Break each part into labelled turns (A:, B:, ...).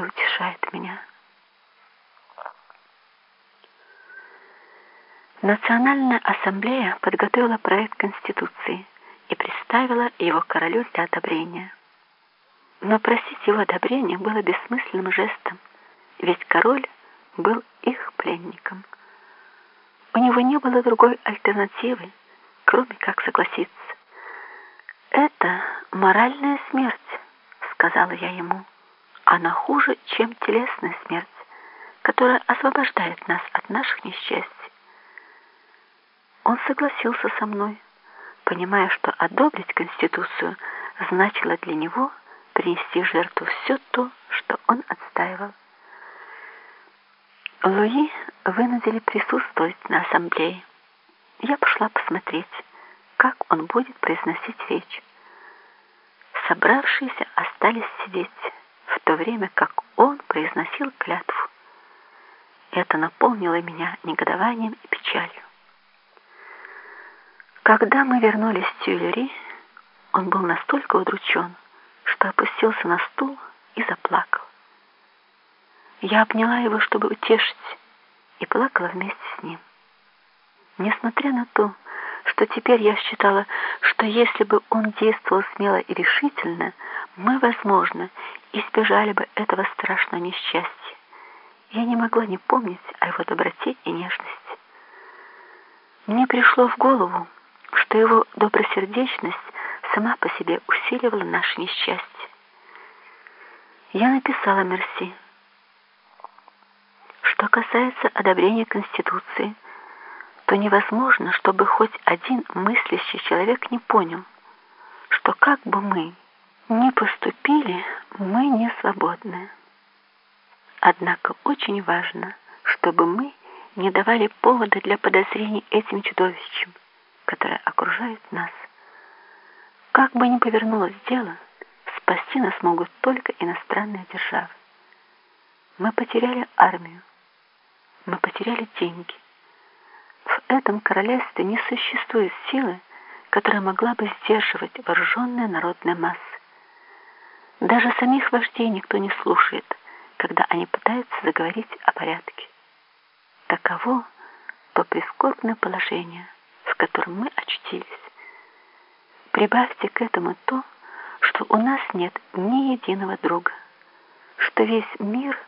A: это утешает меня. Национальная ассамблея подготовила проект Конституции и представила его королю для одобрения. Но просить его одобрения было бессмысленным жестом, ведь король был их пленником. У него не было другой альтернативы, кроме как согласиться. «Это моральная смерть», — сказала я ему. «Она хуже, чем телесная смерть, которая освобождает нас от наших несчастий». Он согласился со мной, понимая, что одобрить Конституцию значило для него принести жертву все то, что он отстаивал. Луи вынудили присутствовать на ассамблее. Я пошла посмотреть, как он будет произносить речь. Собравшиеся остались сидеть, то время как он произносил клятву. Это наполнило меня негодованием и печалью. Когда мы вернулись в Тюильри, он был настолько удручен, что опустился на стул и заплакал. Я обняла его, чтобы утешить, и плакала вместе с ним. Несмотря на то, что теперь я считала, что если бы он действовал смело и решительно, мы, возможно, избежали бы этого страшного несчастья. Я не могла не помнить о его доброте и нежности. Мне пришло в голову, что его добросердечность сама по себе усиливала наше несчастье. Я написала Мерси, что касается одобрения Конституции, то невозможно, чтобы хоть один мыслящий человек не понял, что как бы мы ни поступили, мы не свободны. Однако очень важно, чтобы мы не давали повода для подозрений этим чудовищам, которые окружают нас. Как бы ни повернулось дело, спасти нас могут только иностранные державы. Мы потеряли армию, мы потеряли деньги. В этом королевстве не существует силы, которая могла бы сдерживать вооруженные народные массы. Даже самих вождей никто не слушает, когда они пытаются заговорить о порядке. Таково то прискорбное положение, в котором мы очутились. Прибавьте к этому то, что у нас нет ни единого друга, что весь мир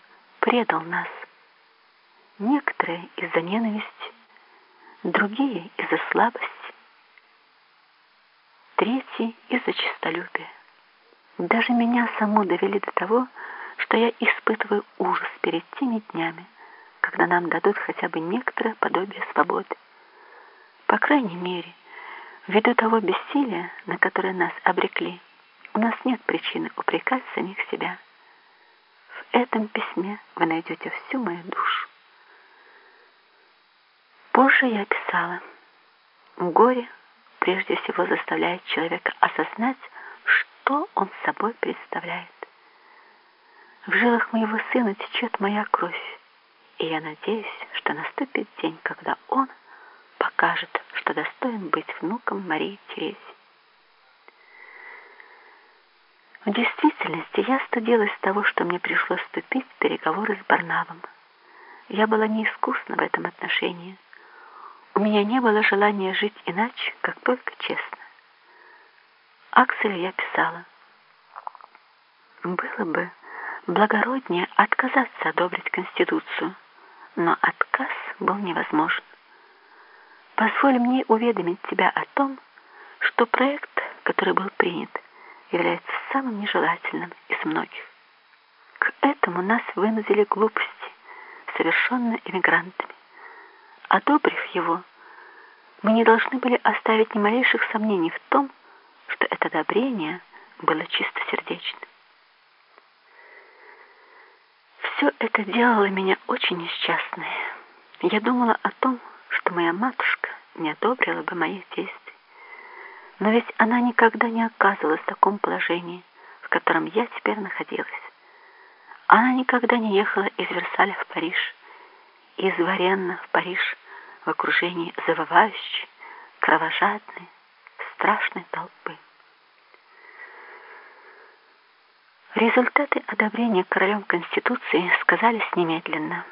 A: предал нас. Некоторые из-за ненависти, другие из-за слабости, третьи из-за честолюбия. Даже меня саму довели до того, что я испытываю ужас перед теми днями, когда нам дадут хотя бы некоторое подобие свободы. По крайней мере, ввиду того бессилия, на которое нас обрекли, у нас нет причины упрекать самих себя. В этом письме вы найдете всю мою душу. Позже я писала, горе прежде всего заставляет человека осознать, что он собой представляет. В жилах моего сына течет моя кровь, и я надеюсь, что наступит день, когда он покажет, что достоин быть внуком Марии Терезии. В действительности я стыдилась того, что мне пришлось вступить в переговоры с Барнавом. Я была неискусна в этом отношении. У меня не было желания жить иначе, как только честно. Акселю я писала. Было бы благороднее отказаться одобрить Конституцию, но отказ был невозможен. Позволь мне уведомить тебя о том, что проект, который был принят, является самым нежелательным из многих. К этому нас вынудили глупости, совершенные эмигрантами. Одобрив его, мы не должны были оставить ни малейших сомнений в том, что это одобрение было чистосердечным. Все это делало меня очень несчастной. Я думала о том, что моя матушка не одобрила бы моих действий. Но ведь она никогда не оказывалась в таком положении, в котором я теперь находилась. Она никогда не ехала из Версаля в Париж, из Варенна в Париж, в окружении завывающей, кровожадной, страшной толпы. Результаты одобрения королем Конституции сказались немедленно –